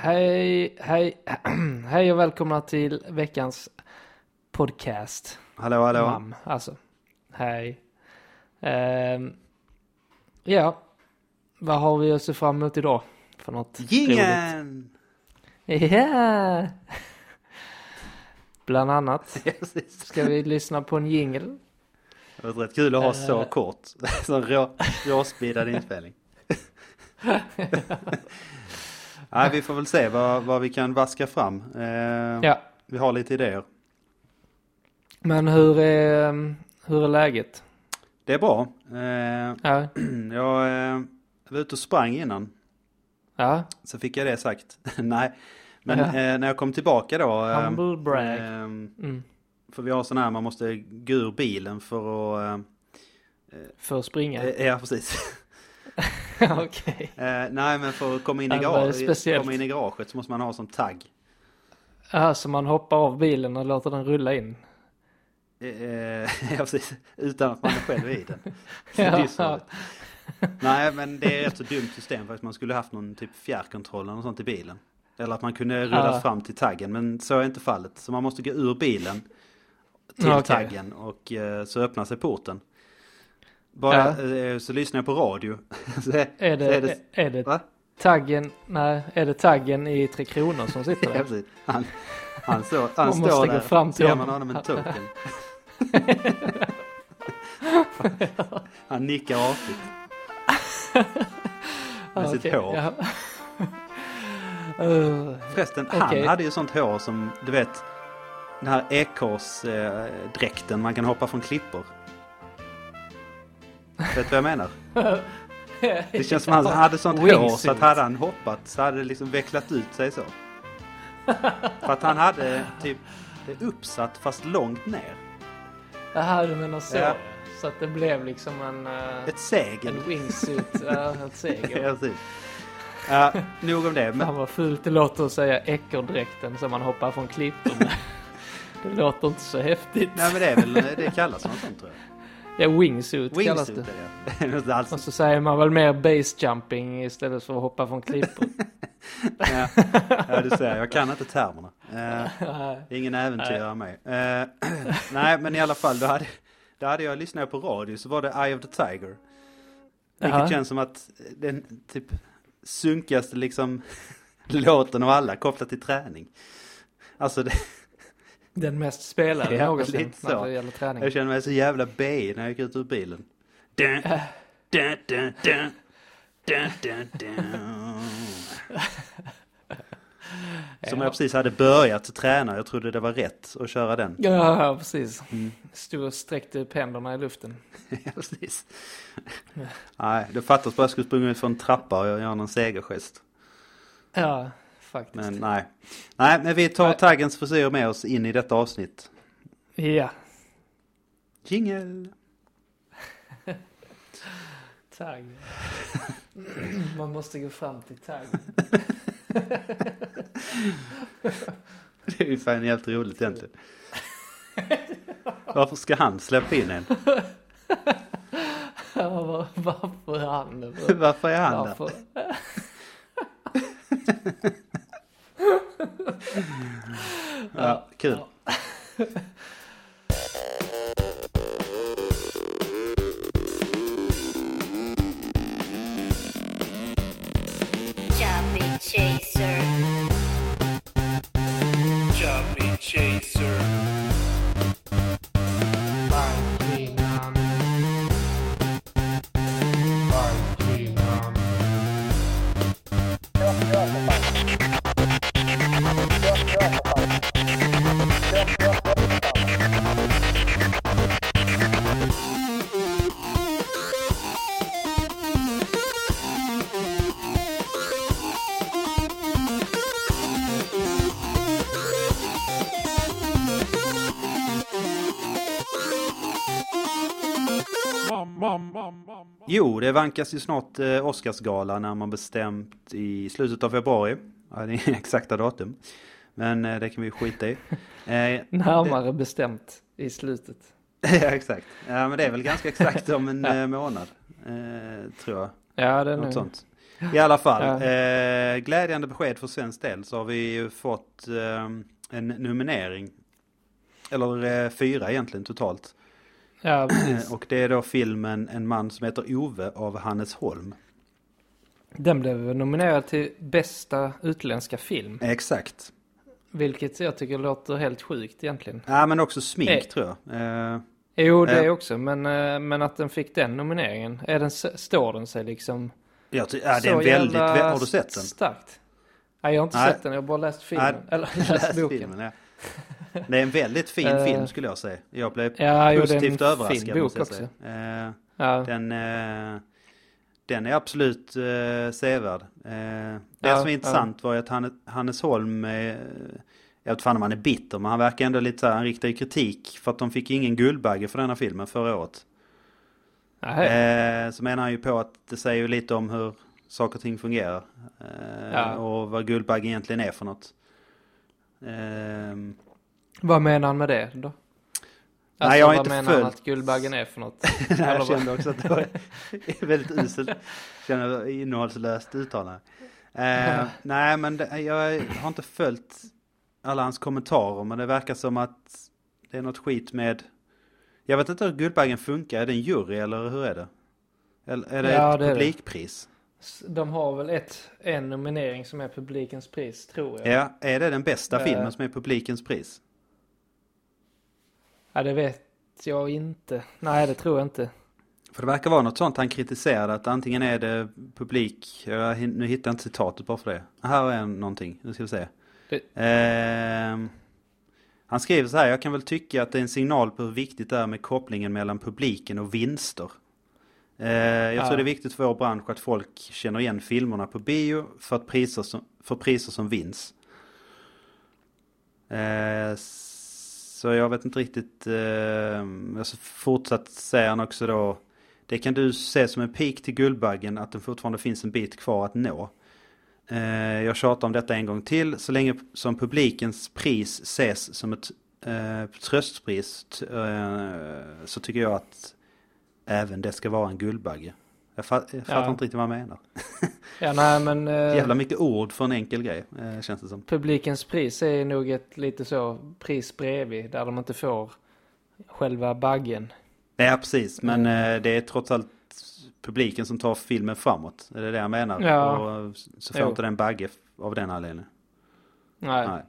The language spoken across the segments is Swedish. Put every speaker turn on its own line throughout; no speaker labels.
Hej, hej, hej och välkomna till veckans podcast.
Hallå, hallå.
Mam, alltså. Hej. Ehm, ja, vad har vi att se fram emot idag för något?
Jingeln!
Ja! Bland annat ska vi lyssna på en jingle.
Det var rätt kul att ha så
Eh.
kort. Sån rå, råspeedad inspelning. Nej, vi får väl se vad, vad vi kan vaska fram. Eh,
Ja,
Vi har lite idéer.
men hur är, ehm, hur är läget?
Det är bra. Eh,
Ja,
jag eh, var ute och sprang innan.
ja,
Så fick jag det sagt. Nej, men
Ja.
eh, när jag kom tillbaka då. eh,
humble brag.
eh,
Mm.
för vi har sån här, man måste gå ur bilen för att...
För att springa.
Eh, ja, precis.
Okej.
Eh, nej, men för att komma in, i
Ja, vad är
garage,
speciellt?
komma in i garaget så måste man ha som tagg.
Ja, så man hoppar av bilen och låter den rulla in.
Eh, ja, precis. Utan att man är själv i den.
Ja.
Nej, men det är ett så dumt system för att man skulle haft någon typ fjärrkontroll eller sånt i bilen. Eller att man kunde rullat
Ja.
fram till taggen, men så är inte fallet. Så man måste gå ur bilen till
okej.
taggen och eh, så öppnar sig porten. Bara,
Ja.
eh, så lyssnar jag på radio. så är, så
det,
är det,
är det
va?
taggen, nej, är det taggen i Tre Kronor som sitter
Ja,
där?
precis. Han, han, står, han står
måste
där,
gå fram till
så ger man
honom.
honom en token. han nickar artigt med sitt
okej,
hår.
ja. Uh,
Förresten, han hade ju sånt hår som, du vet, den här ekorrsdräkten man kan hoppa från klippor. Vet du vad jag menar? Det känns som han hade sånt hår så
Wingsuit.
att hade han hoppat så hade det liksom vecklat ut sig så. För att han hade typ det uppsatt fast långt ner.
Jaha, du menar så.
Ja.
Så att det blev liksom en, uh,
Ett segel.
en wingsuit, ja, ett
Ja,
segel.
precis. Ja, nog om det. Men,
Fan vad fult det låter att säga ekorrdräkten som man hoppar från klippor med. Det låter inte så häftigt.
nej men det är väl, det kallas något sånt tror jag.
Ja, wingsuit, kallas
Wingsuit är det. Det inte alls-
Och så säger man väl mer base jumping istället för att hoppa från klippor.
Ja, ja, du ser, jag kan inte termerna. Är ingen äventyrare mig. Eh, nej, men i alla fall, då hade, då hade jag lyssnat på radio så var det Eye of the Tiger. Vilket
Jaha.
känns som att den typ sunkigaste liksom låten av alla kopplat till träning. Alltså det,
Den mest spelade
Ja,
någonsin
lite så.
när det gäller träning.
jag kände mig så jävla B när jag gick ut ur bilen. Dun, dun, dun, dun, dun, dun, dun. Som jag precis hade börjat träna. Jag trodde det var rätt att köra den.
Ja, precis.
Mm.
Stod och sträckte upp händerna i luften.
Ja, precis. Nej, det fattas bara att jag skulle sprungit ut för en trappa och göra någon segergest.
Ja, faktiskt.
Men nej. Nej, men vi tar
Nej.
taggens frisyr med oss in i detta avsnitt.
Ja,
Jingel!
tagg. Man måste gå fram till tagg.
Det är ju fan helt roligt egentligen. Varför ska han släppa in en?
Ja, varför är han?
Varför är han där?
Varför?
Ja, kul.
Chubby Chaser.
Det vankas ju snart eh, Oscarsgala när man bestämt i slutet av februari. Ja, det är exakta datum. Men eh, det kan vi skita i. Eh,
Närmare bestämt i slutet.
ja, exakt. Ja, men det är väl ganska exakt om en eh, månad. Tror jag.
Ja, det är
Något
nu.
sånt. I alla fall,
Ja.
glädjande besked för svensk del så har vi ju fått en nominering. Eller fyra egentligen totalt.
Ja, precis.
Eh, och det är då filmen En man som heter Ove av Hannes Holm.
Den blev nominerad till bästa utländska film.
Exakt.
Vilket jag tycker låter helt sjukt egentligen.
Ja men också smink
Eh.
tror jag. Eh,
Jo, det
Ja.
också. Men, eh, men att den fick den nomineringen. Är den, står den sig liksom
ja, det är en väldigt, har du sett den?
Starkt. Nej, jag har inte
Nej.
sett den. Jag har bara läst filmen.
Nej,
Eller läst
Läs
boken.
filmen, ja. Det är en väldigt fin
Eh.
film skulle jag säga. Jag blev
Ja, jo,
positivt
en
överraskad
fin bok också.
säga. Eh,
Ja,
Den, eh, den är absolut eh, sevärd. Det
Ja,
som är intressant var ju att Hannes, Holm, jag vet fan om han är bitter, men han verkar ändå lite så här, han riktar ju kritik för att de fick ingen Guldbagge för denna filmen förra året. Eh, så menar han ju på att det säger ju lite om hur saker och ting fungerar. Eh,
Ja.
Och vad Guldbagge egentligen är för något. Eh,
Vad menar han med det då? Alltså,
Nej, jag har
vad
inte
menar han
följt-
att Guldbaggen är för något?
Nej, jag
vad?
kände också att det var väldigt uselt, känner innehållslöst uttalande. Eh, nej, men det, jag har inte följt alla hans kommentarer, men det verkar som att det är något skit med... Jag vet inte hur Guldbaggen funkar, är det en jury eller hur är det? Eller är det
Ja,
ett
det det.
publikpris?
S- De har väl ett, en nominering som är publikens pris, tror jag.
Ja, är det den bästa
Eh.
filmen som är publikens pris?
Ja, det vet jag inte. Nej, det tror jag inte.
För det verkar vara något sånt han kritiserade, att antingen är det publik, nu hittar jag inte citatet bara för det. Här är någonting, nu ska vi se. Ehm, han skriver så här, jag kan väl tycka att det är en signal på hur viktigt det är med kopplingen mellan publiken och vinster. Eh, jag
Ja.
tror det är viktigt för vår bransch att folk känner igen filmerna på bio för, att priser som, för priser som vinns. Eh, så jag vet inte riktigt, eh, alltså fortsatt säger han också då, det kan du se som en pik till Guldbaggen att det fortfarande finns en bit kvar att nå. Eh, jag tjatar om detta en gång till. Så länge som publikens pris ses som ett eh, tröstpris t- eh, så tycker jag att även det ska vara en Guldbagge. Jag, fa- jag fattar
Ja.
inte riktigt vad han menar.
Ja, nej, men... eh,
Jävla mycket ord för en enkel grej, eh, känns det som.
Publikens pris är nog ett lite så pris bredvid, där de inte får själva baggen.
Ja, precis. Men
Mm.
eh, det är trots allt publiken som tar filmen framåt. Är det det jag menar?
Ja.
Och så får
Jo.
inte den bagge av den anledningen.
Nej. Nej.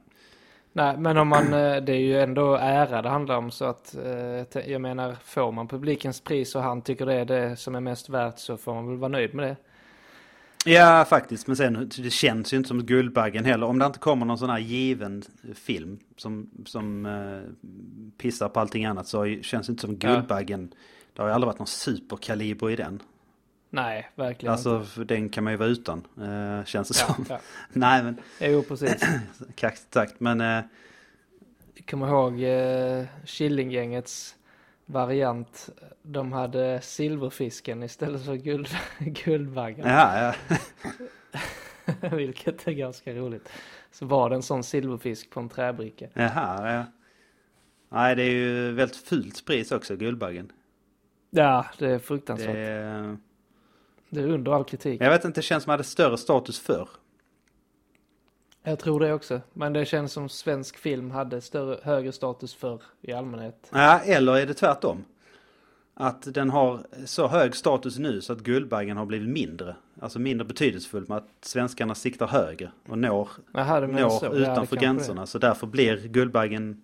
Nej.
men om man, eh, det är ju ändå ära det handlar om så att, eh, jag menar, får man publikens pris och han tycker det är det som är mest värt så får man väl vara nöjd med det.
Ja, faktiskt. Men sen, det känns ju inte som Guldbaggen heller. Om det inte kommer någon sån här given film som, som eh, pissar på allting annat så känns det inte som
Ja.
Guldbaggen. Det har ju aldrig varit någon superkaliber i den.
Nej, verkligen
Alltså, för den kan man ju vara utan, eh, känns det
inte.
som.
Ja, ja.
Nej, men
Jo, precis.
kaxigt sagt. Men eh,
Jag kommer ihåg eh, Killinggängets variant. De hade silverfisken istället för guld, guldbaggen.
ja, ja.
Vilket är ganska roligt. Så var det en sån silverfisk på en träbricka.
Jaha, ja. Nej, det är ju väldigt fult pris också, Guldbaggen.
Ja, det är
Det,
fruktansvärt.
är-
Det är under all kritik.
jag vet inte, det känns som att det hade större status förr.
Jag tror det också. Men det känns som svensk film hade större, högre status för i allmänhet.
Ja, eller är det tvärtom? Att den har så hög status nu så att Guldbaggen har blivit mindre. Alltså mindre betydelsefullt med att svenskarna siktar högre och når,
menar
når
så? Ja,
utanför
kanske
gränserna. Så därför blir Guldbaggen,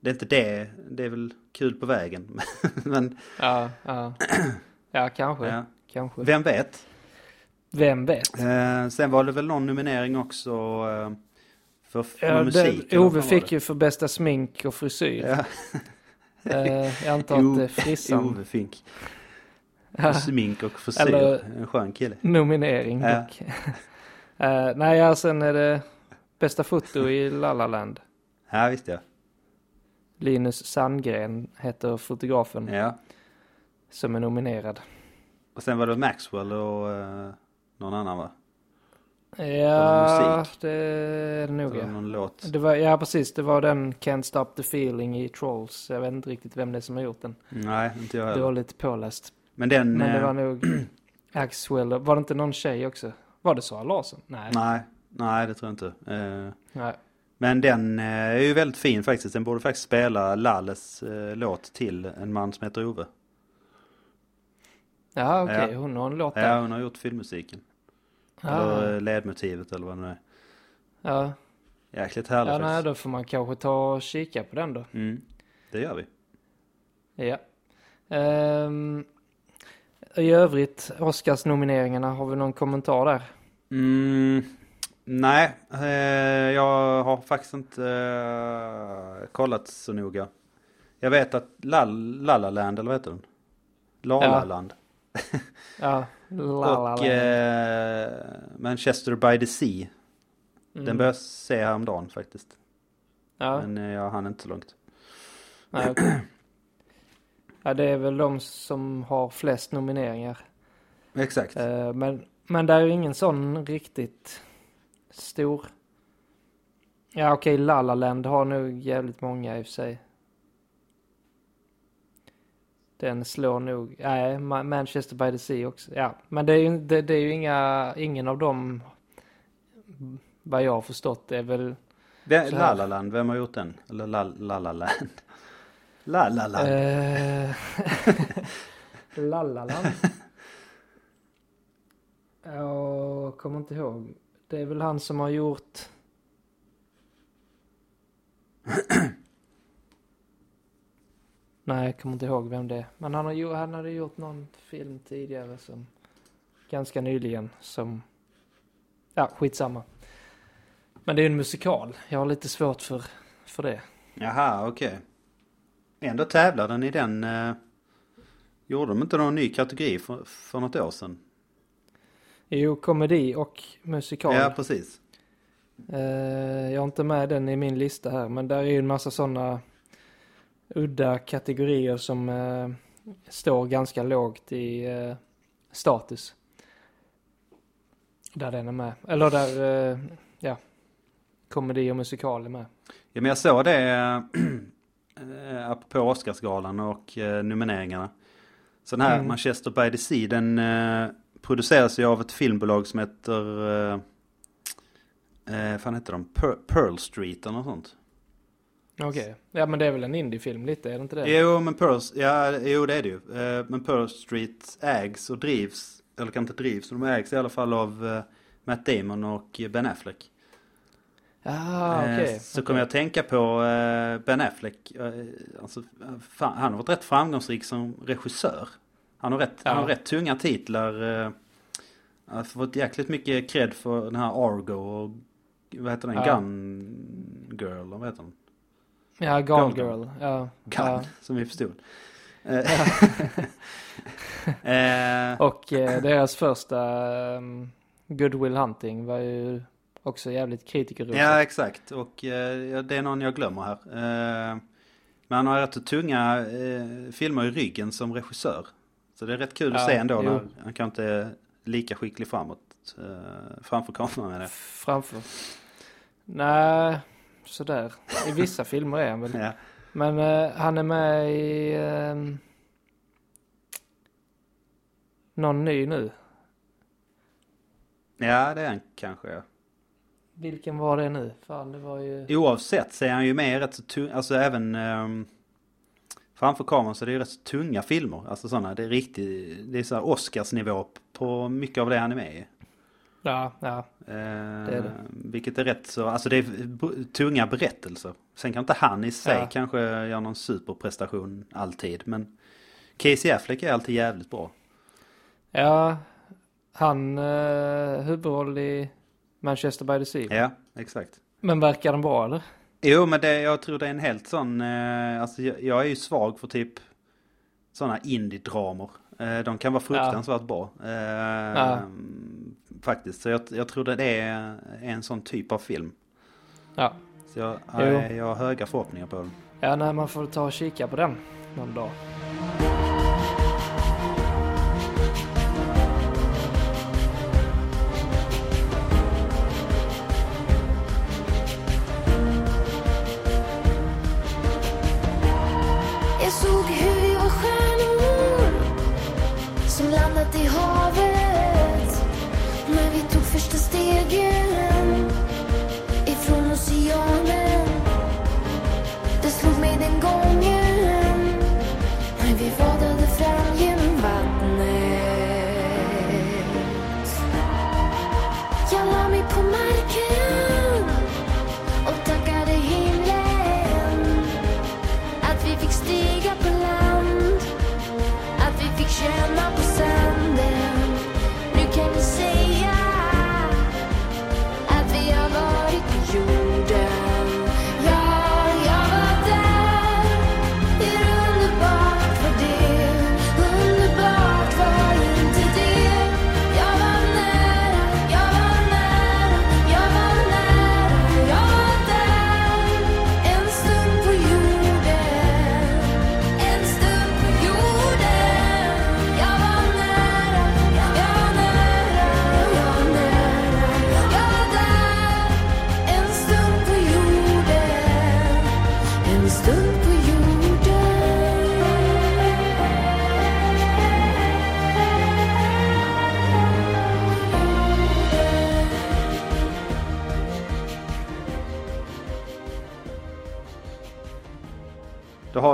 det är inte det, det är väl kul på vägen. Men.
Ja, ja. Ja, kanske.
ja,
Kanske.
vem vet?
Vem vet?
Eh, sen var det väl någon nominering också eh, för, för
Ja,
musik. vad
Ove fick ju för bästa smink och frisyr.
Ja,
Eh, jag antar att det är frissan.
Ove Fink.
Ja,
Smink och frisyr.
Eller-
En skön kille.
nominering
Ja.
dock. Eh, nej, ja, sen är det bästa foto i La La Land.
Ja, visst ja.
Linus Sandgren heter fotografen
ja.
som är nominerad.
Och sen var det Maxwell och eh, någon annan va?
Ja, det är det nog ja.
någon låt.
Det var, ja, precis. Det var den Can't Stop The Feeling i Trolls. Jag vet inte riktigt vem det är som har gjort den.
Nej, inte jag heller.
Dåligt påläst.
Men den...
Men det
eh,
var nog Axwell. Var det inte någon tjej också? Var det Sara Larsson? Nej.
Nej, nej det tror jag inte. Eh,
Nej.
men den eh, är ju väldigt fin faktiskt. Den borde faktiskt spela Lalles eh, låt till En man som heter Ove.
Ja, okej.
Ja.
Hon har en låt
Ja,
där.
hon har gjort filmmusiken.
Ja,
Eller eh, ledmotivet eller vad det nu är.
ja.
Jäkligt härligt
ja nej,
faktiskt.
då får man kanske ta och kika på den då.
Mm, det gör vi.
Ja. Ehm, I övrigt, Oscars-nomineringarna, har vi någon kommentar där?
Mm, nej, eh, jag har faktiskt inte eh, kollat så noga. Jag vet att Lal- Lalaland, eller vad heter den? Lalaland.
Ja, la,
Och eh, Manchester by the Sea.
Mm.
Den började jag se häromdagen faktiskt.
Ja,
Men eh, jag hann inte så långt.
nej, okej. ja, det är väl de som har flest nomineringar.
Exakt.
Eh, men, men där är ingen sån riktigt stor. Ja, okej, La La Land har nog jävligt många i och för sig. Den slår nog, nej, Ma- Manchester by the Sea också. Ja, men det är ju, det, det är ju inga, ingen av dem, vad jag har förstått, är väl
Det,
så här.
Lalaland, vem har gjort den? Eller La- Lalaland? Lalaland.
Eh, Lallaland. Jag kommer inte ihåg. Det är väl han som har gjort... Nej, jag kommer inte ihåg vem det är. Men han, har, ju- han hade gjort någon film tidigare som... Ganska nyligen som... Ja, skitsamma. Men det är en musikal. Jag har lite svårt för, för det.
Jaha, okej. Ändå tävlar den i den. Eh, gjorde de inte någon ny kategori för, för något år sedan?
Jo, komedi och musikal.
Ja, precis.
Eh, jag har inte med den i min lista här, men där är ju en massa sådana udda kategorier som eh, står ganska lågt i eh, status. Där den är med. Eller där, eh, ja, komedi och musikal är med.
Ja, men jag såg det äh, apropå Oscarsgalan och äh, nomineringarna. Så den här
Mm.
Manchester by the Sea den äh, produceras ju av ett filmbolag som heter... Äh, fan heter de? Per- Pearl Street eller något sånt.
Okej. Ja, men det är väl en indiefilm lite, är det inte det?
Jo, men Pearl, ja, jo det är det ju. Eh, men Pearl Street ägs och drivs, eller kan inte drivs, de ägs i alla fall av eh, Matt Damon och Ben Affleck.
Ah,
Eh,
okej.
Så
okej.
kommer jag att tänka på Ben Affleck. Alltså, fan, han har varit rätt framgångsrik som regissör. Han har rätt, han
Ja.
har rätt tunga titlar. Han har fått jäkligt mycket cred för den här Argo och vad heter den?
Ja.
Gun Girl, vad heter den?
Ja, Gone Girl. Ja.
Gun,
ja.
som vi förstod. Eh, eh,
Och eh, deras första um, Good Will Hunting var ju också jävligt kritikerrosat.
Ja, exakt. Och det är någon jag glömmer här. Men han har rätt tunga filmer i ryggen som regissör. Så det är rätt kul att
Ja,
se ändå när han kan inte är lika skicklig framåt. Framför kameran med det.
Framför. Nej, sådär. I vissa filmer är han väl.
Ja.
Men eh, han är med i ehm, någon ny nu.
ja, det är han kanske.
Vilken var det nu? Fan, det var ju...
Oavsett så är han ju med i rätt så tunga, alltså även ehm, framför kameran så är det ju rätt så tunga filmer. Alltså sådana, det är riktigt, det är så här Oscarsnivå på mycket av det han är med i.
Ja, ja.
Eh,
är det.
Vilket är rätt så, alltså det är tunga berättelser. Sen kan inte han i sig
Ja.
kanske göra någon superprestation alltid. Men Casey Affleck är alltid jävligt bra.
Ja, han uh, huvudroll i Manchester by the Sea.
Ja, exakt.
Men verkar den bra eller?
Jo men det, jag tror det är en helt sån, eh, alltså jag, jag är ju svag för typ sådana indie-dramer. Eh, de kan vara fruktansvärt bra. Eh,
Ja.
Faktiskt, så jag, jag tror det är en sån typ av film.
Ja.
Så jag, jag, jag har höga förhoppningar på den.
Ja, nej, man får ta och kika på den någon dag.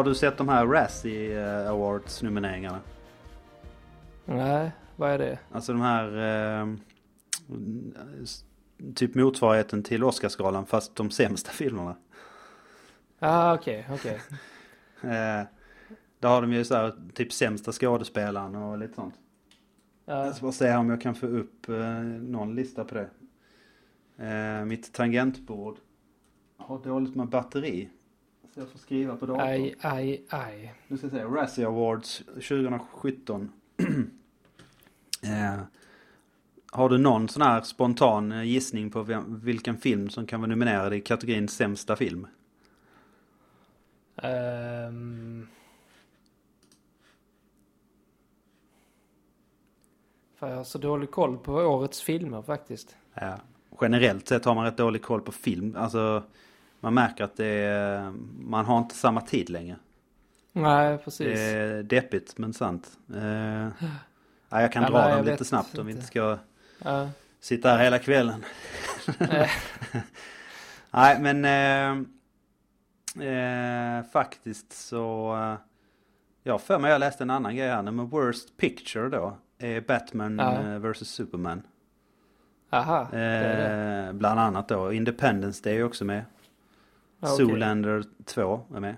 Du sett de här Razzie eh, Awards nomineringarna?
Nej, vad är det?
Alltså de här eh, typ motsvarigheten till Oscarsgalan fast de sämsta filmerna.
Ja, ah, okej, okej.
Eh, där har de ju så här typ sämsta skådespelaren och lite sånt.
Ja,
Jag ska bara se om jag kan få upp eh, någon lista på det. Eh, mitt tangentbord har dåligt med batteri. Jag får skriva på datorn.
aj, aj, aj.
Nu ska jag säga Razzie Awards 2017. eh, har du någon sån här spontan eh, gissning på vem, vilken film som kan vara nominerad i kategorin sämsta film?
Um... För jag har så dålig koll på årets filmer faktiskt.
Ja. Generellt sett har man rätt dålig koll på film. Alltså man märker att det är, man har inte samma tid längre.
Nej, precis.
Det är deppigt men sant. Eh, ja, jag kan
Ja,
dra
nej,
dem lite snabbt om vi
inte.
inte ska
Ja.
sitta här hela kvällen.
Eh,
Nej men eh, eh, faktiskt så eh, har för mig jag läste en annan grej här. Men Worst Picture då är Batman
Ja.
eh, vs Superman.
Aha, det det.
Bland annat då. Independence Day är också med.
Okej.
Zoolander 2 är med.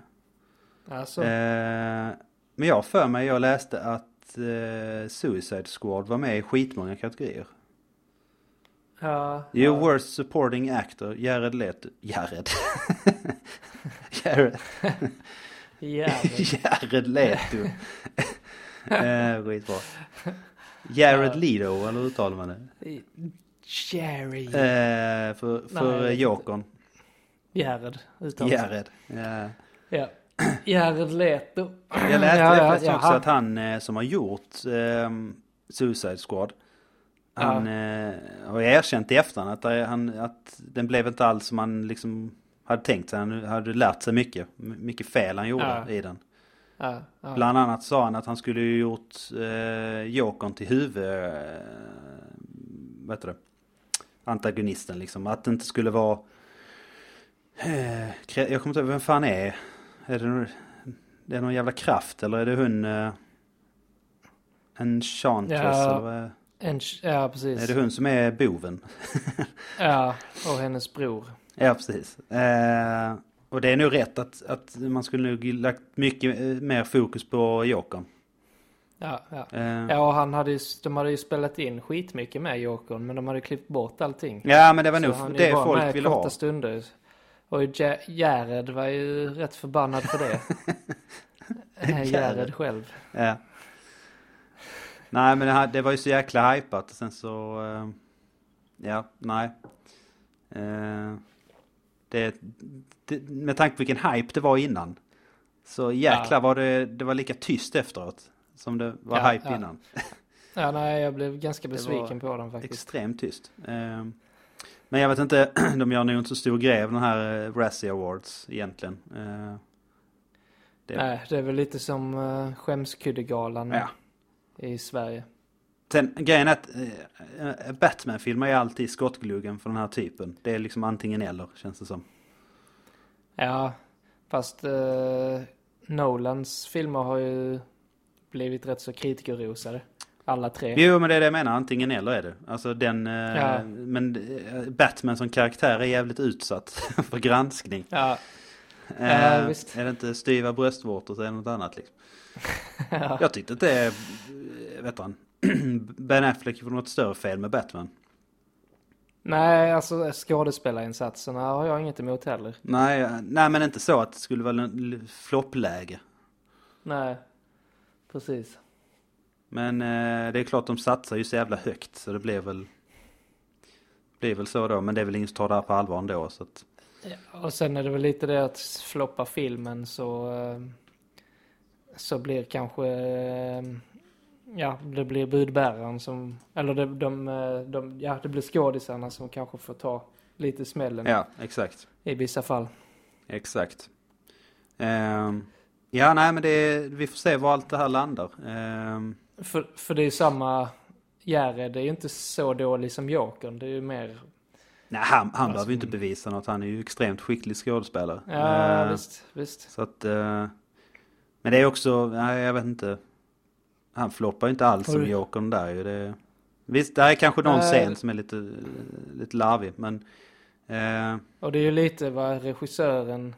Alltså,
Eh, men jag för mig jag läste att eh, Suicide Squad var med i skitmånga kategorier.
ja,
Jo,
ja.
Worst Supporting Actor, Jared Leto. Jared. Jared. Jared Leto. eh, skitbra. Jared
Ja.
Leto, eller hur uttalar man det?
Jerry.
Eh, för för Jokern.
Jared. uttalas.
Jared. Ja.
Ja. Jared Leto.
Jag läste
Ja, ja,
faktiskt också att han eh, som har gjort eh, Suicide Squad. Han eh, har erkänt i efterhand att, han, att den blev inte alls som han liksom hade tänkt sig. Han hade lärt sig mycket. Mycket fel han gjorde
Ja.
i den.
Ja, ja.
Bland annat sa han att han skulle ju gjort eh, Jokern till huvud... Eh, vad heter det? Antagonisten liksom. Att det inte skulle vara... Eh, jag kommer inte ihåg vem fan är. Är det, någon- det är någon jävla kraft eller är det hon... Eh, Enchantress
Ja.
eller
En, ja, precis.
Är det hon som är boven?
Ja, och hennes bror.
Ja, precis. Eh, och det är nog rätt att, att man skulle nog lagt mycket eh, mer fokus på Jokern.
Ja, ja.
Eh,
Ja, och han hade ju, de hade ju spelat in skitmycket med Jokern, men de hade klippt bort allting.
Ja men det var
Så
nog det folk ville ha.
stunder. Och Ja- Jared var ju rätt förbannad för det. Eh, Jared själv.
Ja. Nej men det, här, det var ju så jäkla hypat och sen så... eh, ja, nej. Eh, det, det, med tanke på vilken hype det var innan. Så jäklar
Ja.
var det, det var lika tyst efteråt. Som det var
Ja,
hype
ja.
innan.
Ja, nej, jag blev ganska besviken på den faktiskt.
Extremt tyst. Eh, men jag vet inte, de gör nog inte så stor grej av den här eh, Razzie Awards egentligen. Eh, det,
Nej, det är väl lite som uh, Skämskuddegalan
Ja.
i Sverige.
Sen grejen är att eh, Batman-filmer är alltid skottgluggen för den här typen. Det är liksom antingen eller känns det som.
Ja, fast eh, Nolans filmer har ju blivit rätt så kritikerrosade. Alla tre.
Jo men det är det jag menar, antingen eller är det. Alltså den, eh,
Ja.
men eh, Batman som karaktär är jävligt utsatt för granskning.
Ja,
Eh,
visst.
är det inte styva bröstvårtor så är det något annat liksom.
ja.
Jag tyckte inte det, vet han, Ben Affleck gjorde något större fel med Batman.
Nej, alltså skådespelarinsatserna har jag inget emot heller.
Nej, nej men inte så att det skulle vara en floppläge.
Nej, precis.
Men eh, det är klart de satsar ju så jävla högt så det blir väl blir väl så då men det är väl ingen som tar det här på allvar ändå så att
Ja, och sen är det väl lite det att floppa filmen så eh, så blir kanske eh, ja, det blir budbäraren som eller det, de, eh, de, ja, det blir skådisarna som kanske får ta lite smällen
ja exakt
i vissa fall.
exakt. Ehm, ja nej men det vi får se var allt det här landar.
För, för det är ju samma Jared, det är ju inte så dålig som Jokern, det är ju mer
nej han, han
Alltså,
behöver ju inte bevisa något han är ju extremt skicklig skådespelare.
Ja,
Ehm,
visst, visst.
Så att eh, Men det är också, nej jag vet inte. Han floppar ju inte alls som
Oj.
Jokern där ju. Det, visst, det är kanske någon
Nej.
scen som är lite, lite larvig men... Eh,
Och det är ju lite vad regissören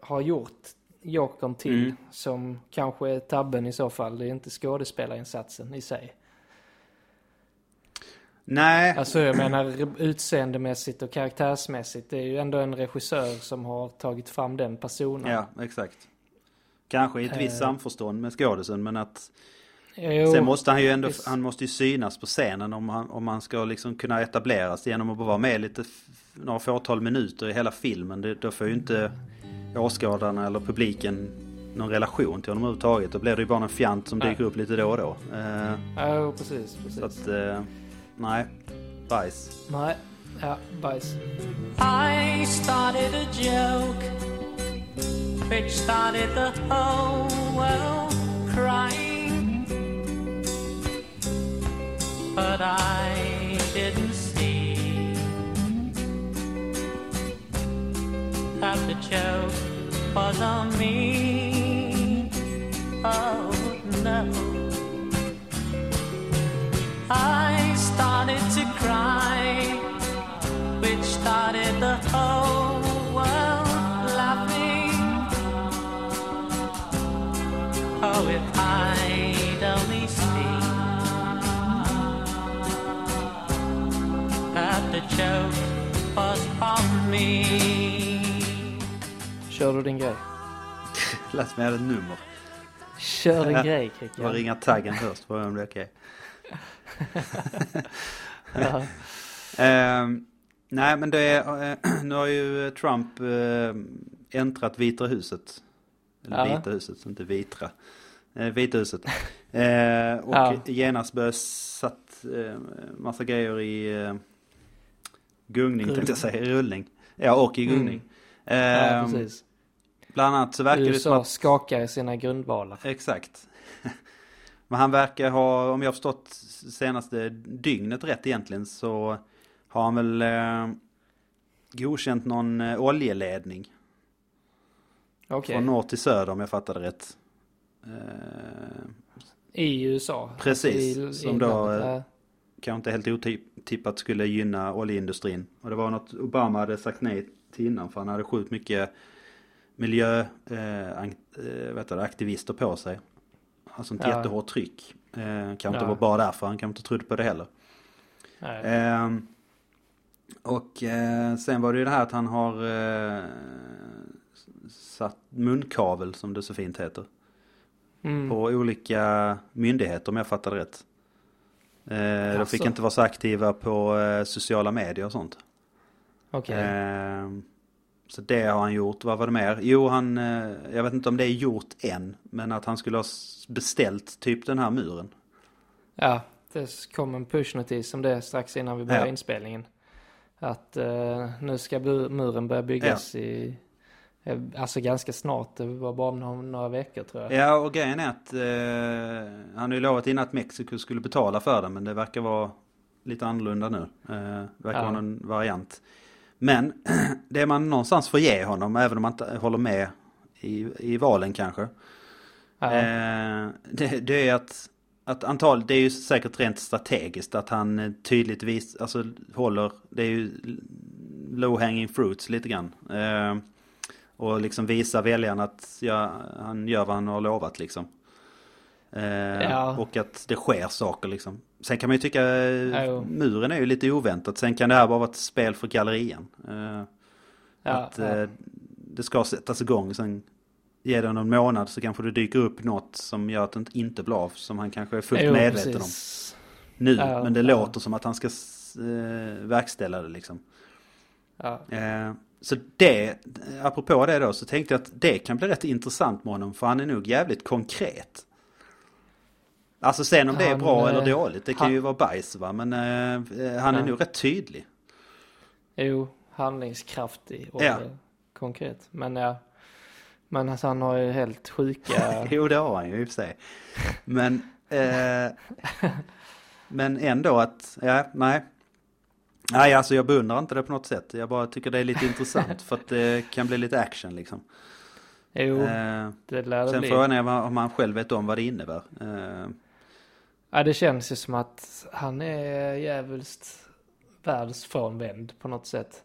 har gjort Jokern till.
Mm.
Som kanske är tabben i så fall. Det är inte skådespelarinsatsen i sig.
nej,
Alltså jag menar utseendemässigt och karaktärsmässigt. Det är ju ändå en regissör som har tagit fram den personen.
ja exakt. Kanske i ett visst
Eh.
samförstånd med skådisen men att...
Jo,
Sen måste han ju ändå,
visst.
han måste ju synas på scenen om han, om han ska liksom kunna etableras genom att bara vara med lite, några fåtal minuter i hela filmen. Det, då får ju inte åskådarna eller publiken någon relation till honom överhuvudtaget. Då blir det ju bara en fjant som
Nej.
dyker upp lite då och då. Eh,
Ja, precis. precis.
så att, eh, nej, bajs.
Nej, ja, bajs.
I started a joke which started the whole world crying. But I didn't that the joke was on me. Oh no. I started to cry which started the whole world laughing. Oh, if I'd only seen that the joke was on me.
Kör du din grej?
Lät mig ett nummer.
Kör din grej,
Jag får
Kricken.
ringa taggen först för om det är okej. Ehm, nej men det är, eh, nu har ju Trump eh, äntrat Vita huset. Eller
Ja.
Vita huset, inte Vitra. Eh, Vita huset. Eh, och
Ja.
genast började satt eh, massa grejer i eh, gungning
Rullning.
tänkte jag säga, rullning. Ja och i gungning.
ja,
Ehm,
precis.
Bland annat så verkar det som
USA
att
skakar i sina grundvalar.
Exakt. Men han verkar ha, om jag har förstått senaste dygnet rätt egentligen, så har han väl eh, godkänt någon eh, oljeledning.
Okej.
Från norr till söder om jag fattade rätt. Eh,
I USA.
Precis,
i,
som
i
då, eh, kanske inte helt otippat skulle gynna oljeindustrin. Och det var något Obama hade sagt nej till innan för han hade sjukt mycket miljö, eh, eh, på sig. Alltså ett
Ja.
jättehårt tryck. Eh, kanske inte
Ja.
var bara därför, han kanske inte trodde på det heller. Ehm, och eh, sen var det ju det här att han har eh, satt munkavel som det så fint heter.
Mm.
På olika myndigheter om jag fattade rätt. Eh, de fick inte vara så aktiva på eh, sociala medier och sånt.
Okej.
Ehm, så det har han gjort. Vad var det mer? Jo, han, eh, jag vet inte om det är gjort än. Men att han skulle ha beställt typ den här muren.
Ja, det kom en pushnotis om det strax innan vi började
Ja.
inspelningen. Att eh, nu ska muren börja byggas i, eh, alltså ganska snart. Det var bara om några, några veckor tror jag.
Ja, och grejen är att eh, han har ju lovat innan att Mexiko skulle betala för den. Men det verkar vara lite annorlunda nu. Eh, det verkar
Ja.
vara någon variant. Men det man någonstans får ge honom, även om man inte håller med i, i valen kanske.
Ja.
Eh, det, det är att, att antagligen, det är ju säkert rent strategiskt att han eh, tydligt vis, alltså håller, det är ju low hanging fruits lite grann. Eh, och liksom visa väljarna att ja, han gör vad han har lovat liksom. Eh,
Ja.
Och att det sker saker liksom. Sen kan man ju tycka eh,
jo.
muren är ju lite oväntat. Sen kan det här bara vara ett spel för gallerian. Eh,
Ja,
att
ja.
det ska sättas igång. Sen ge det någon månad så kanske det dyker upp något som gör att det inte blir av. Som han kanske är fullt
Jo,
medveten
precis.
om nu.
Ja,
men det
ja.
låter som att han ska eh, verkställa det liksom.
Ja.
Eh, så det, apropå det då, så tänkte jag att det kan bli rätt intressant med honom. För han är nog jävligt konkret. Alltså sen om det är
Han,
bra
eh,
eller dåligt, det kan
han-
ju vara bajs va. Men eh, eh, han är
Ja.
nog rätt tydlig.
Jo, handlingskraftig och
Ja.
eh, konkret. Men ja, men alltså, han har ju helt sjuka...
Jo, det har han ju i och för sig. Men, eh, men ändå att, ja, nej. Nej, alltså jag beundrar inte det på något sätt. Jag bara tycker det är lite intressant för att det kan bli lite action liksom.
Jo,
Eh,
det lär det
sen
bli.
frågan är om han själv vet om vad det innebär. Eh,
Ja, det känns ju som att han är jävligt världsfrånvänd på något sätt.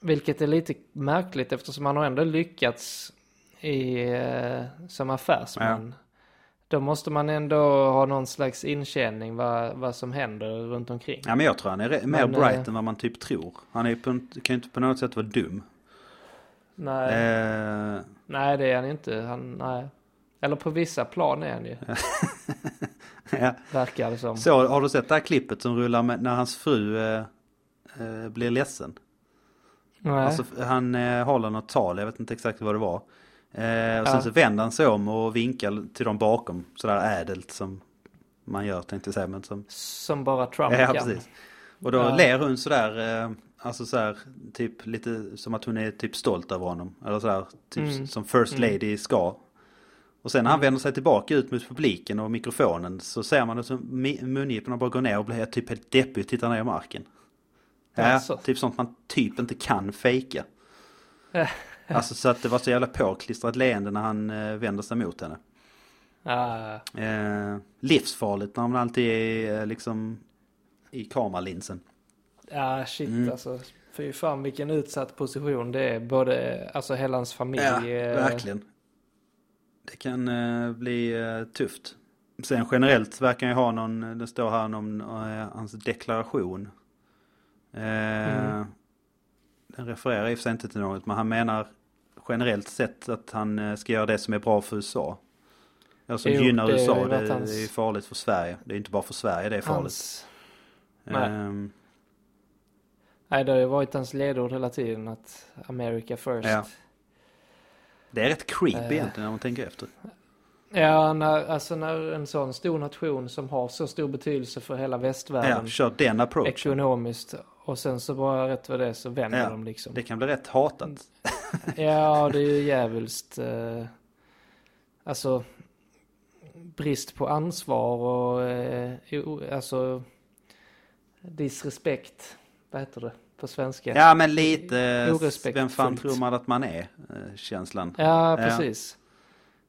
Vilket är lite märkligt eftersom han har ändå lyckats i, eh, som affärsman. Då måste man ändå ha någon slags intjäning vad, vad som händer runt omkring.
ja, men jag tror han är mer
Men,
bright
eh,
än vad man typ tror. Han är på, kan ju inte på något sätt vara dum.
Nej,
Eh,
nej, det är han inte. Han, nej. Eller på vissa plan är han ju,
ja.
verkar det som.
Så, har du sett det här klippet som rullar med när hans fru eh, eh, blir ledsen?
Nej.
Alltså, han eh, håller något tal, jag vet inte exakt vad det var. Eh, och sen
Ja.
så vänder han sig om och vinkar till dem bakom. Sådär ädelt som man gör tänkte jag säga. Men som,
Som bara Trump
ja,
kan.
precis. Och då
Ja.
ler hon sådär, eh, alltså sådär, typ lite som att hon är typ stolt över honom. Eller sådär, typ
Mm.
som first lady ska. Och sen när han vänder sig tillbaka ut mot publiken och mikrofonen så ser man att mungiporna bara går ner och blir typ helt deppig och tittar ner i marken. Ja,
Alltså.
typ sånt man typ inte kan fejka. Alltså så att det var så jävla påklistrat leende när han eh, vänder sig mot henne.
Ah,
Eh, livsfarligt när man alltid är eh, liksom i kameralinsen.
ja, shit
Mm.
alltså. Fy fan vilken utsatt position det är. Både, alltså hela hans familj.
Ja,
eh,
verkligen. Det kan eh, bli eh, tufft. Sen generellt verkar han ju ha någon, det står här om eh, hans deklaration. Eh,
Mm.
Den refererar i och för sig inte till något, men han menar generellt sett att han eh, ska göra det som är bra för USA. Eller som
Jo,
gynnar
det
USA, det,
hans-
är ju farligt för Sverige. Det är inte bara för Sverige det är farligt.
Hans, Nej.
Ehm,
nej, det har ju varit hans ledord hela tiden att America first.
Ja. Det är rätt creepy
Eh.
egentligen när man tänker efter.
Ja, när, alltså när en sån stor nation som har så stor betydelse för hela
Ja,
västvärlden
kör den approachen.
ekonomiskt och sen så bara rätt vad det är så vänder
Ja,
de liksom.
Det kan bli rätt hatat.
Ja, det är ju djävulskt. Eh, alltså brist på ansvar och eh, alltså disrespekt. Vad heter det på svenska?
Ja men lite,
Orespektfullt.
vem fan tror man att man är? eh, Känslan.
Ja, precis.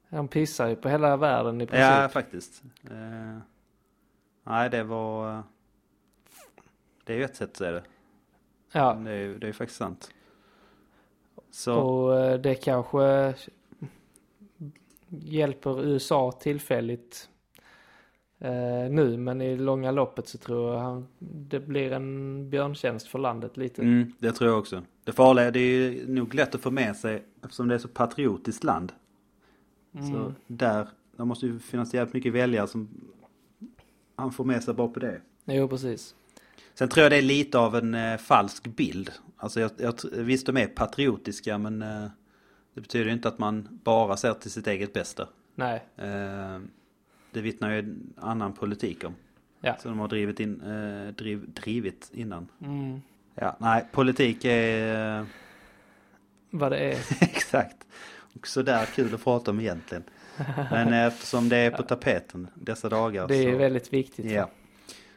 Han pissar ju på hela världen i princip.
Ja, faktiskt. Eh, nej, det var... eh, Det är ju ett sätt att säga det.
Ja,
Det är ju det är ju faktiskt sant. Så,
och eh, det kanske hjälper USA tillfälligt eh, nu, men i långa loppet så tror jag han, det blir en björntjänst för landet lite.
mm, det tror jag också. Det farliga, det är nog lätt att få med sig eftersom det är så patriotiskt land.
Mm.
Så där, det måste ju finnas jävligt mycket väljare som han får med sig bara på det.
Jo, precis.
Sen tror jag det är lite av en eh, falsk bild. Alltså jag, jag, visst de är patriotiska men eh, det betyder ju inte att man bara ser till sitt eget bästa.
Nej,
Eh, det vittnar ju en annan politik om.
Ja.
Som de har drivit, in, eh, driv, drivit innan.
mm.
Ja, nej, politik är... Eh,
vad det är.
exakt. Och sådär kul att prata om egentligen. Men eftersom det är på tapeten dessa dagar
Det är
så...
väldigt viktigt.
Ja.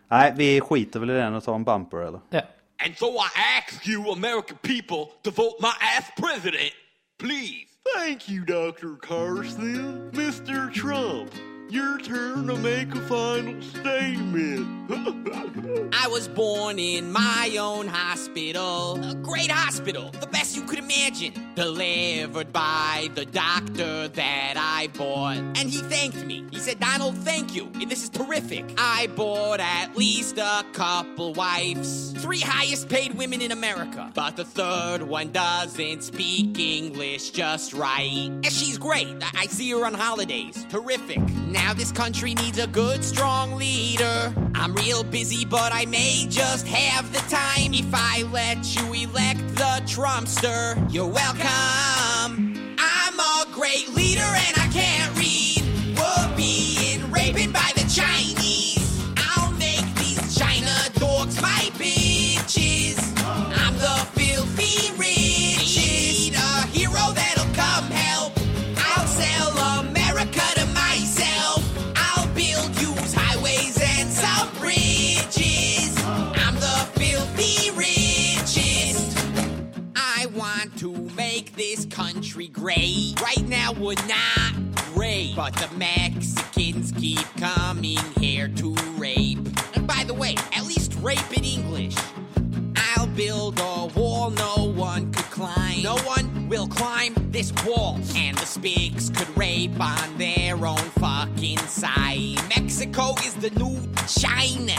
Nej, vi skiter väl i den och tar en bumper eller?
Ja.
And so I ask you, American people, to vote my ass president. Please.
Thank you, Dr. Carson. Mr. Trump, your turn to make a final statement.
I was born in my own hospital. A great hospital, the best you could imagine. Delivered by the doctor that I bought. And he thanked me. He said, Donald, thank you. This is terrific. I bought at least a couple wives. Three highest paid women in America. But the third one doesn't speak English just right. And she's great. I I see her on holidays. Terrific. Now this country needs a good, strong leader. I'm real busy, but I may just have the time if I let you elect the Trumpster. You're welcome. I'm a great leader and I can't great. Right now we're not great, but the Mexicans keep coming here to rape. And by the way, at least rape in English. I'll build a wall no one could climb. No one will climb this wall. And the spigs could rape on their own fucking side. Mexico is the new China.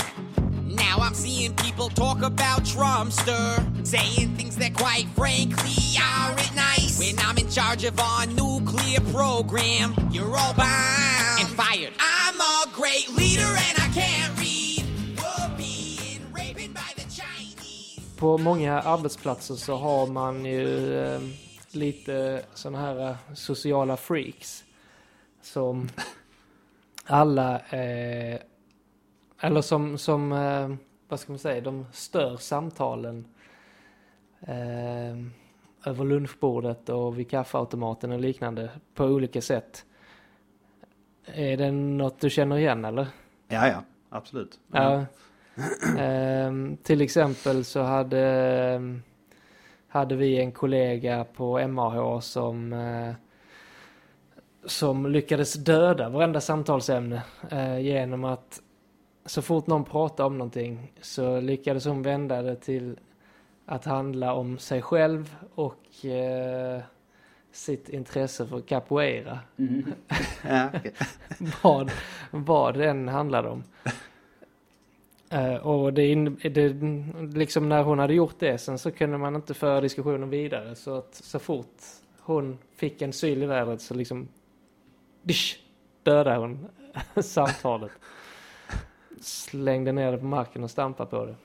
Now I'm seeing people talk about Trumpster, saying things that quite frankly aren't nice. When I'm in charge of our nuclear program, you're all bound and fired. I'm a great leader and I can't read. We're being raped by the Chinese.
På många arbetsplatser så har man ju eh, lite sådana här eh, sociala freaks. Som alla, eh, eller som, som eh, vad ska man säga, de stör samtalen eh, över lunchbordet och vid kaffeautomaten och liknande på olika sätt. Är det något du känner igen eller?
Ja, ja, absolut.
Ja. Ehm, till exempel så hade, hade vi en kollega på MAH som, eh, som lyckades döda varenda samtalsämne eh, genom att så fort någon pratade om någonting så lyckades hon vända det till att handla om sig själv och eh, sitt intresse för capoeira.
Ja, okej.
vad, vad den handlade om. Eh, och det, in, det, liksom när hon hade gjort det sen så kunde man inte föra diskussionen vidare. Så att så fort hon fick en syl i vädret så liksom dish, dödade hon samtalet. Slängde ner det på marken och stampade på det.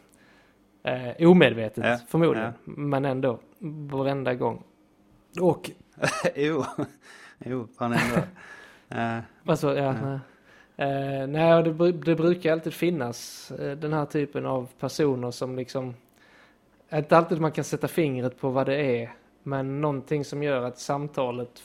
Eh, omedvetet
Ja,
förmodligen,
ja.
men ändå varenda gång. Och
jo, jo, fan ändå. Eh,
Alltså, ja, nej. Eh, nej, det, det brukar alltid finnas eh, den här typen av personer som liksom... Inte alltid man kan sätta fingret på vad det är, men någonting som gör att samtalet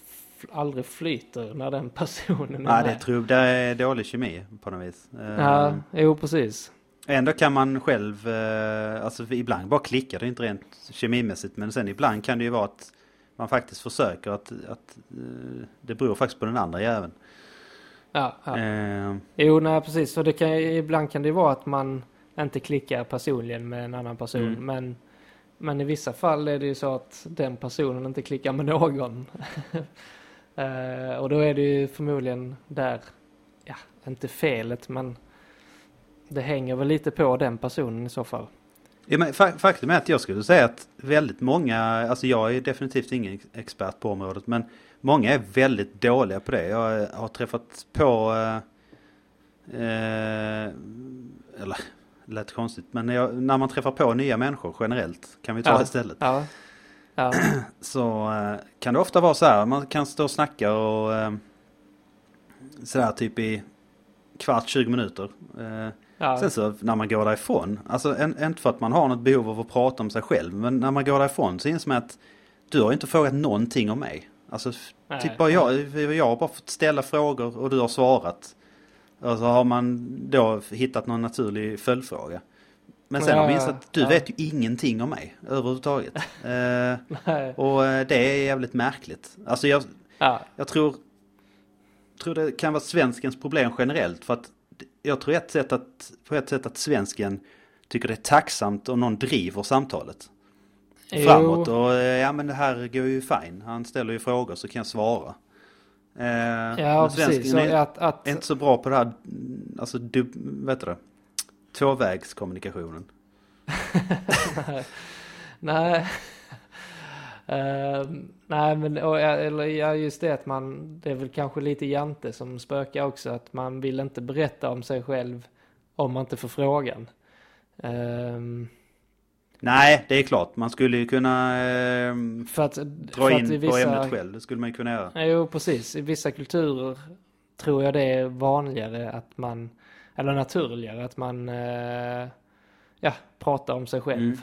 aldrig flyter när den personen är
Nej, det, tror, det är dålig kemi på något vis.
Ja, jo precis.
Ändå kan man själv, eh, alltså ibland bara klickar det inte rent kemimässigt. Men sen ibland kan det ju vara att man faktiskt försöker att, att eh, det beror faktiskt på den andra jäveln.
Ja, ja.
Eh,
Jo, nej precis. Så det kan, ibland kan det vara att man inte klickar personligen med en annan person.
Mm.
Men, men i vissa fall är det ju så att den personen inte klickar med någon. Eh, och då är det ju förmodligen där, ja, inte felet, men det hänger väl lite på den personen i så fall.
ja, men fa- faktum är att jag skulle säga att väldigt många, alltså jag är definitivt ingen expert på området. Men många är väldigt dåliga på det. Jag har träffat på, eh, eh, eller lät konstigt, men när, jag, när man träffar på nya människor generellt kan vi ta
Ja.
istället.
Ja, ja,
så eh, kan det ofta vara så här. Man kan stå och snacka och eh, sådär typ i kvart, 20 minuter. Eh,
ja,
Sen så när man går därifrån, alltså en, inte för att man har något behov av att prata om sig själv, men när man går därifrån så inser man att du har inte frågat någonting om mig. Alltså
Nej,
typ bara jag, jag har bara fått ställa frågor och du har svarat. Och så har man då hittat någon naturlig följdfråga. Men sen har man insett att du
ja.
vet ju ingenting om mig överhuvudtaget. Eh, och eh, det är jävligt märkligt. Alltså jag,
ja,
jag tror, tror det kan vara svenskens problem generellt. För att jag tror ett sätt att, på ett sätt att svensken tycker det är tacksamt om någon driver samtalet
Jo.
framåt. Och eh, ja men det här går ju fine. Han ställer ju frågor så kan jag svara. Eh,
ja
men
precis.
svensken
Så
är,
att, att,
är inte så bra på det här, mm, alltså du, vet du det? Tvåvägskommunikationen.
Nej. Ehm, nej men och, eller ja, just det att man, det är väl kanske lite jante som spökar också att man vill inte berätta om sig själv om man inte får frågan. Ehm,
Nej, det är klart. Man skulle ju kunna eh,
för att,
dra
för att
in på
vissa,
ämnet själv. Det skulle man ju kunna göra.
Jo precis, i vissa kulturer tror jag det är vanligare att man, eller naturligare att man, eh, ja, pratar om sig själv.
Mm.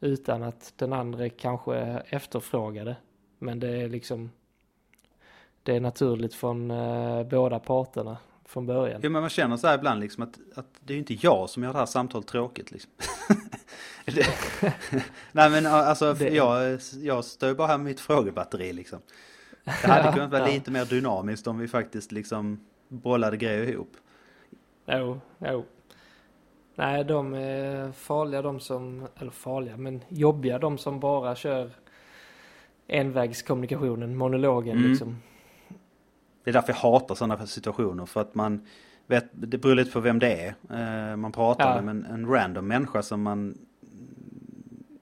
Utan att den andra kanske efterfrågar det. Men det är liksom, det är naturligt från eh, båda parterna från början.
Jo men man känner så här ibland liksom att, att det är ju inte jag som gör det här samtalet tråkigt liksom. Det- Nej men alltså
Det-
jag, jag står ju bara här med mitt frågebatteri liksom. Det hade kunnat vara
ja.
lite mer dynamiskt om vi faktiskt liksom bollade grejer ihop.
Jo, jo. Nej, de är farliga de som, eller farliga, men jobbiga de som bara kör envägskommunikationen, monologen
Mm.
liksom.
Det är därför jag hatar sådana situationer för att man vet, det beror lite på vem det är eh, man pratar
Ja.
med men en random människa som man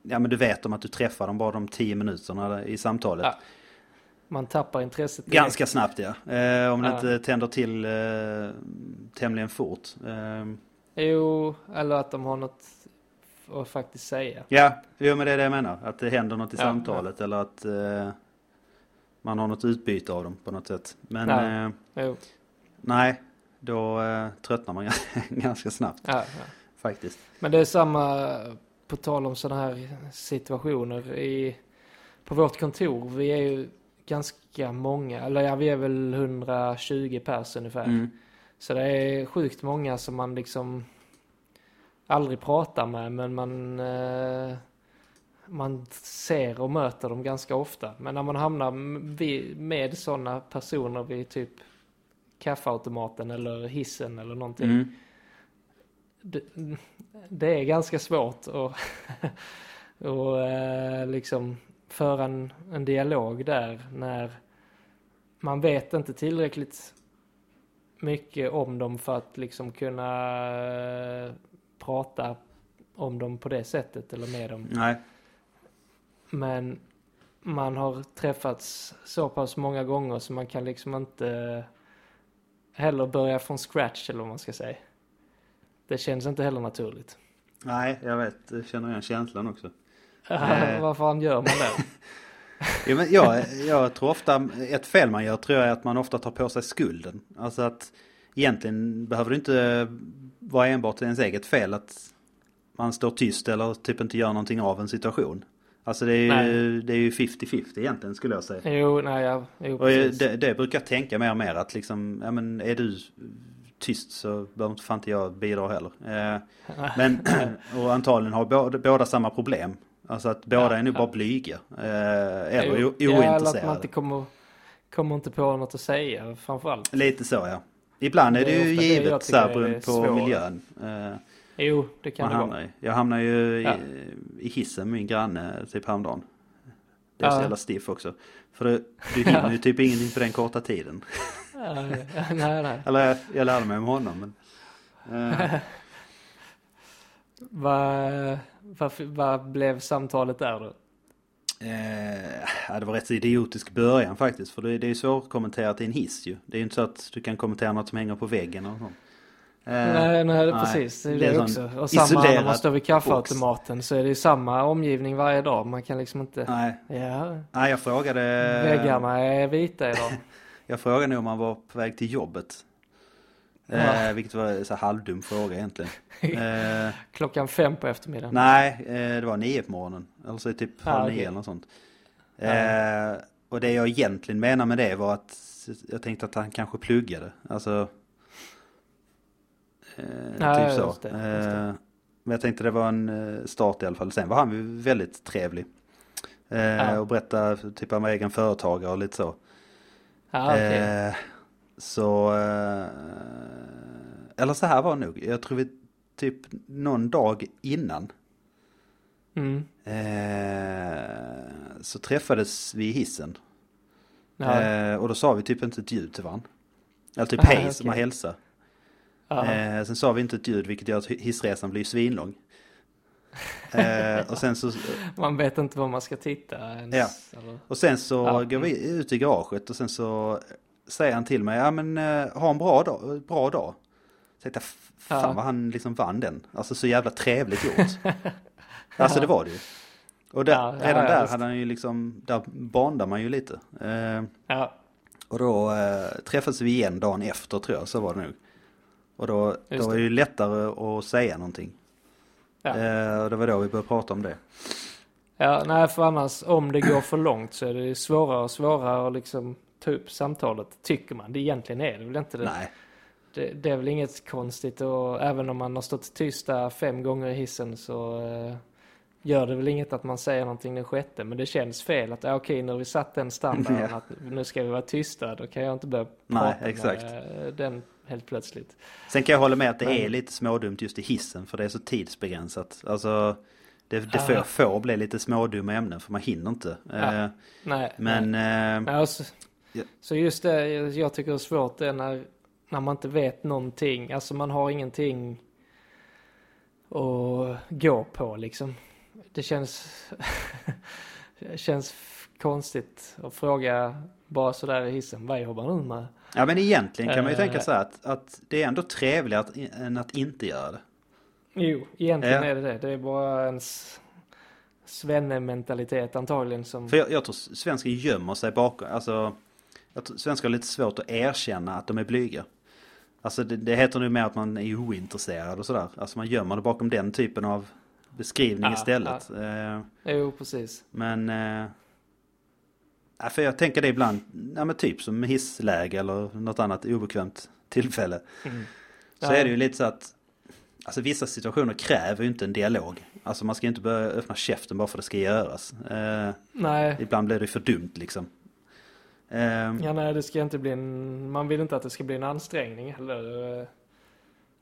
Ja men du vet om att du träffar dem bara de tio minuterna i samtalet.
Ja. Man tappar intresset. direkt.
Ganska snabbt ja. Eh, om det
Ja.
inte tänder till eh, tämligen fort. Eh,
Jo, eller att de har något att faktiskt säga.
ja, jo men det är det jag menar. Att det händer något i
Ja,
samtalet eller att eh, man har något utbyte av dem på något sätt. Men
Ja.
eh, nej, då eh, tröttnar man ganska snabbt
ja, ja.
faktiskt.
Men det är samma, på tal om sådana här situationer i, på vårt kontor. Vi är ju ganska många, eller ja, vi är väl 120 pers ungefär.
Mm.
Så det är sjukt många som man liksom aldrig pratar med, men man, eh, man ser och möter dem ganska ofta. Men när man hamnar vid- med sådana personer vid typ kaffeautomaten eller hissen eller någonting.
Mm.
Det, det är ganska svårt att och, eh, liksom föra en, en dialog där när man vet inte tillräckligt mycket om dem för att liksom kunna eh, prata om dem på det sättet eller med dem.
Nej,
Men man har träffats så pass många gånger så man kan liksom inte heller börja från scratch eller vad man ska säga. Det känns inte heller naturligt.
nej, jag vet, jag känner igen känslan också. Eh.
Vad fan gör man där?
Ja, men jag, jag tror ofta, ett fel man gör tror jag är att man ofta tar på sig skulden. Alltså att egentligen behöver det inte vara enbart ens eget fel att man står tyst eller typ inte gör någonting av en situation. Alltså det är ju, det är ju 50-50 egentligen skulle jag säga.
Jo, nej, ja, jo,
Och
precis.
det, det brukar jag tänka mer och mer att liksom, ja men är du tyst så behöver inte fan inte jag bidra heller. Eh, men, och antagligen har båda, båda samma problem. Alltså att båda
Ja,
är nog
ja.
bara blyga. Eh, eller
Jo,
o-
ja, eller att man
ointresserade.
inte kommer, kommer inte på något att säga framförallt.
Lite så ja. Ibland är
Det
det ju
det
givet
tycker
så här
är
beroende på
svårare.
miljön. Eh,
Jo, det kan det vara.
i. Jag hamnar ju i,
Ja.
i hissen med min granne typ häromdagen. Det är så
Ja.
jävla stiff också. För det, du hinner ju typ ingenting på den korta tiden.
Ja, nej, nej.
Eller jag, jag lärde mig om honom men. eh,
Vad vad- vad blev samtalet där då?
Eh, ja, det var rätt idiotisk början faktiskt. För det, det är ju svårkommenterat i en hiss ju. Det är ju inte så att du kan kommentera något som hänger på väggen och sånt. Eh,
nej, nej,
nej.
precis. Det är
Det är
det,
sån
också. Och samma när man står vid kaffeautomaten så är det ju samma omgivning varje dag. Man kan liksom inte...
Nej,
Ja,
nej jag frågade.
väggarna är vita idag.
Jag frågade nog om han var på väg till jobbet. Eh, vilket var en halvdum fråga egentligen. Eh,
Klockan fem på eftermiddagen.
nej, eh, det var nio på morgonen. Alltså typ
Ah,
halv nio eller något sånt. Eh, och det jag egentligen menar med det var att jag tänkte att han kanske pluggade. Alltså. Eh,
Ja,
typ så.
just det, just det.
Eh, men jag tänkte det var en eh, start i alla fall. Sen var han väldigt trevlig. Eh,
Ja.
Och berättade typ var egen företagare och lite så.
Ja, okej.
Eh, så, eh, eller så här var det nog. Jag tror vi typ någon dag innan
Mm.
eh, så träffades vi i hissen.
Ja.
Eh, och då sa vi typ inte ett ljud till varandra. Eller typ
Ah,
hej som man hälsar. Eh, sen sa vi inte ett ljud vilket gör att hissresan blir svinlång. Eh, och sen så
Man vet inte var man ska titta ens.
Ja.
Eller...
Och sen så
Ja.
går vi ut i garaget och sen så säger han till mig, ja men eh, ha en bra dag. Bra dag. Så jag, "F- fan
Ja.
vad han liksom vann den. Alltså så jävla trevligt gjort. alltså det var det ju. Och där,
Ja, ja,
redan där hade han ju liksom, där bondade man ju lite. Eh,
Ja,
och då eh, träffades vi igen dagen efter tror jag, så var det nog. Och då, då var
det.
ju lättare att säga någonting. Eh, och det var då vi började prata om det.
ja, nej för annars om det går för långt så är det svårare och svårare att liksom ta upp samtalet. Tycker man. Det egentligen är det väl inte det.
Nej.
det, det är väl inget konstigt och även om man har stått tyst där fem gånger i hissen så eh, gör det väl inget att man säger någonting den sjätte. Men det känns fel att, ja, okej, nu har vi satt den standarden
Ja.
att nu ska vi vara tysta. Då kan jag inte börja
Nej,
prata
exakt.
med eh, den helt plötsligt.
Sen kan jag hålla med att det
Men-
är lite smådumt just i hissen för det är så tidsbegränsat. Alltså det, det får, får bli lite smådumma ämnen för man hinner inte.
Ja.
Eh,
Nej,
men
nej.
eh,
Ja, så,
Ja.
så just det jag tycker är svårt är när, när man inte vet någonting. Alltså man har ingenting att gå på liksom. Det känns, det känns konstigt att fråga bara sådär i hissen. Vad jobbar du med?
ja men egentligen kan man ju
Eh.
tänka så här att, att det är ändå trevligare att, än att inte göra det.
Jo, egentligen
Ja.
är det det. Det är bara ens svenne-mentalitet antagligen som...
För jag, jag tror svenskar gömmer sig bakom, alltså jag tror svenskar har lite svårt att erkänna att de är blyga. Alltså det, det heter nu mer att man är ointresserad och sådär. Alltså man gömmer det bakom den typen av beskrivning
Ja,
istället. Eh,
Jo, precis.
Men... Eh, ja, för jag tänker det ibland, ja, men typ som hissläge eller något annat obekvämt tillfälle.
Mm.
Så
Ja.
är det ju lite så att Alltså vissa situationer kräver ju inte en dialog. Alltså man ska ju inte börja öppna käften bara för att det ska göras. Eh,
Nej,
ibland blir det för dumt liksom. Eh,
ja, nej, det ska inte bli en... Man vill inte att det ska bli en ansträngning heller. eh.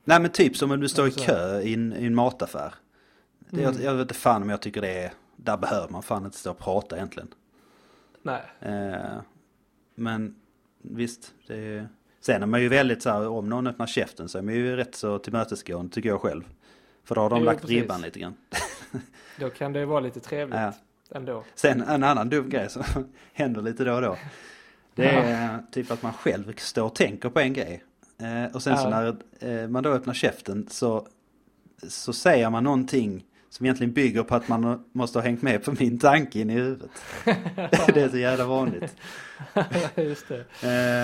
Nej men typ som om du står i kö i en, i en mataffär. Det, jag,
Mm.
jag vet inte fan om jag tycker det är, där behöver man fan inte stå och prata egentligen.
Nej.
Eh, men visst, det är... Sen är man ju väldigt så här, om någon öppnar käften så är man ju rätt så tillmötesgående tycker jag själv. För då har de
Jo,
lagt
precis.
ribban lite grann.
Då kan det vara lite trevligt
Ja.
ändå.
Sen en annan dum grej som händer lite då och då. Det är typ att man själv står och tänker på en grej. Eh, och sen så
Ja.
när eh, man då öppnar käften så, så säger man någonting som egentligen bygger på att man måste ha hängt med på min tanke in i huvudet. det är så jävla vanligt.
Just det.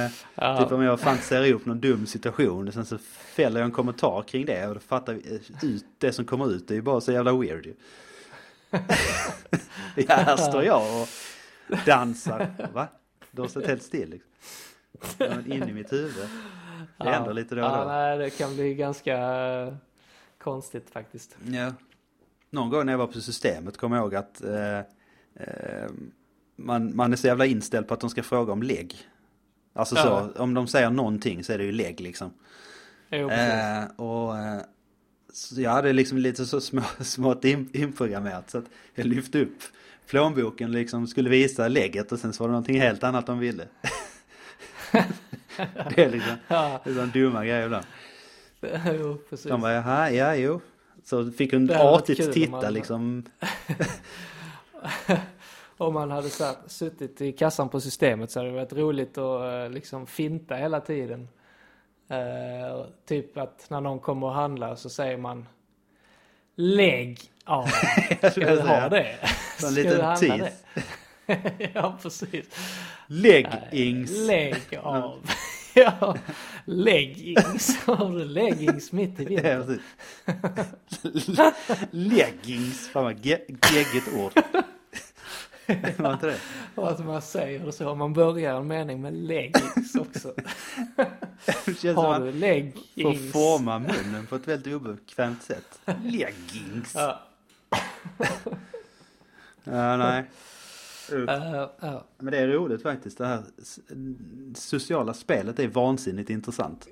Eh,
Ja.
Typ om jag fantiserar ihop någon dum situation och sen så fäller jag en kommentar kring det och då fattar vi ut det som kommer ut. Det är ju bara så jävla weird ju. ja, här står jag och dansar. Va? Du har stått helt still liksom. Ja, in i mitt huvud. Det händer lite då och
Ja,
då.
nej, det kan bli ganska eh, konstigt faktiskt.
Ja. Någon gång när jag var på systemet kom jag ihåg att eh, eh, man, man är så jävla inställd på att de ska fråga om lägg. Alltså
Ja.
så, om de säger någonting så är det ju lägg liksom.
Jo.
Eh, och eh, så jag hade liksom lite så små, smått in, inprogrammerat så att jag lyfte upp plånboken liksom skulle visa lägget och sen så var det någonting helt annat de ville. det är liksom,
Ja,
det är sådana dumma grejer ibland.
jo, precis.
De bara jaha, ja jo. Så fick hon artigt titta
man-
liksom.
Om man hade satt, suttit i kassan på systemet så hade det varit roligt att eh, liksom finta hela tiden. Och typ att när någon kommer och handlar så säger man Lägg av. Ska
skulle
du ha det?
Så en liten tease.
det? ja, precis.
Leggings.
Lägg av. ja, leggings. Har du leggings mitt i
Ja,
vintern?
precis. Leggings. Fan vad ge- geggigt ord. Var inte det?
Och att man säger det så. Man börjar en mening med leggings också.
Som
Har du
man får
leggings?
forma munnen på ett väldigt obekvämt sätt. Leggings.
Ja.
Ja, nej.
Uh.
Men det är roligt faktiskt. Det här sociala spelet är vansinnigt intressant.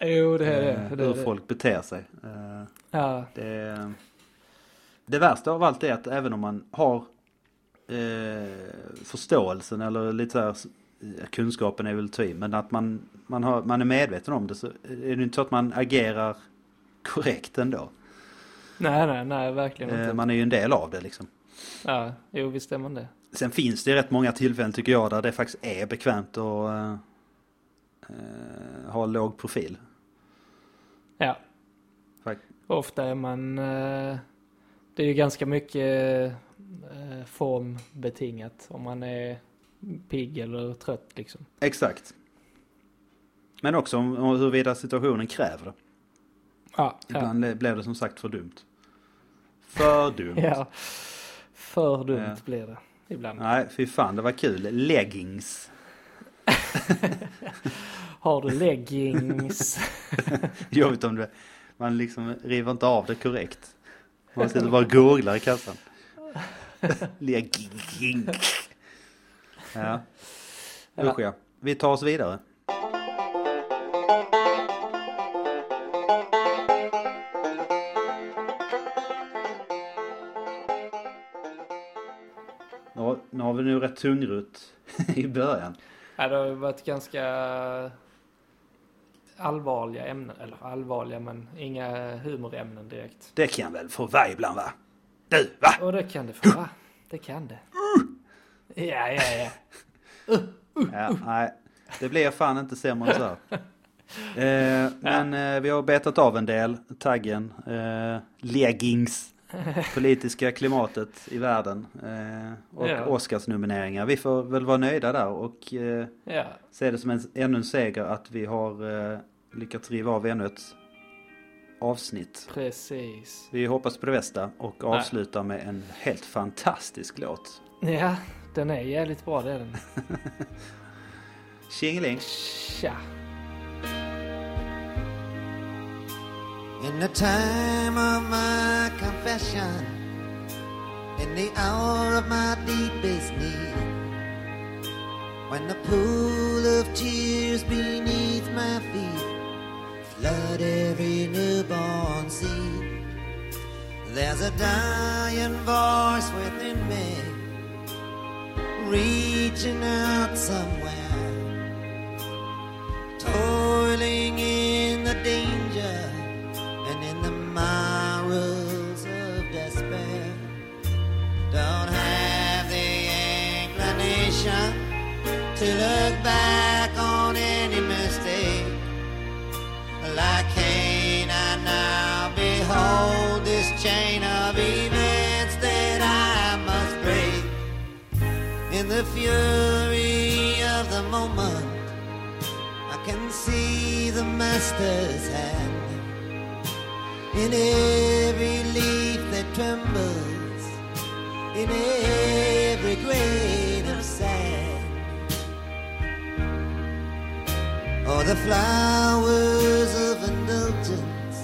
Jo, det är det.
Eh,
det,
Hur
det.
folk beter sig. Eh,
Ja,
Det, det värsta av allt är att även om man har eh, förståelsen eller lite så här, kunskapen är väl ty, men att man, man, har, man är medveten om det så är det inte så att man agerar korrekt ändå.
nej, nej, nej, verkligen inte.
Eh, man är ju en del av det liksom.
Ja, jo, visst är man det.
Sen finns det rätt många tillfällen tycker jag där det faktiskt är bekvämt att eh, ha låg profil.
Ja.
Fakt-
Ofta är man... eh, det är ju ganska mycket uh, formbetingat. Om man är pigg eller trött liksom.
Exakt. Men också om, om huruvida situationen kräver det.
Ja, ja.
Ibland le- blev det som sagt för dumt. För dumt.
ja. För dumt
Ja.
blir det ibland.
Nej, fy fan, det var kul. Leggings.
Har du leggings?
Jobbigt om det, man liksom river inte av det korrekt. Man sitter bara och googlar i kassan. Legging. Ja. Usch ja. Vi tar oss vidare. Har- vi nu rätt tungrut i början.
Ja, det har varit ganska allvarliga ämnen. Eller allvarliga, men inga humorämnen direkt.
Det kan väl få vara ibland va? Du va?
Och det kan det få vara. Det kan det. Ja, ja, ja.
Ja, nej, det blir fan inte sämre än så. Eh, men eh, vi har betat av en del. Taggen, eh, leggings, politiska klimatet i världen eh, och
Ja.
Oscarsnomineringar. Vi får väl vara nöjda där och eh,
ja.
se det som en, ännu en seger att vi har eh, lyckats riva av ännu ett avsnitt.
Precis.
Vi hoppas på det bästa och avslutar med en helt fantastisk låt.
Ja, den är jävligt bra det är den.
Tjingeling!
Tja.
In the time of my confession, in the hour of my deepest need, when the pool of tears beneath my feet flood every newborn seed, there's a dying voice within me, reaching out somewhere, toiling in the danger inclination to look back on any mistake. Like Cain, I now behold this chain of events that I must break. In the fury of the moment, I can see the master's hand in every leaf that trembles, in every grain of sand. Or the flowers of indulgence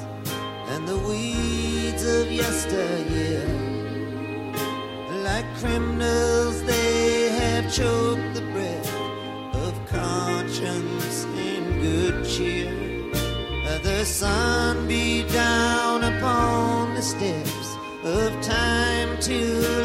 and the weeds of yesteryear. Like criminals, they have choked the breath of conscience in good cheer. The sun be down upon the steps of time to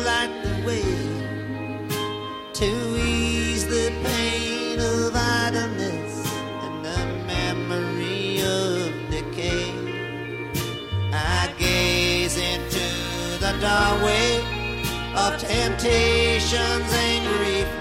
our way of temptations and grief.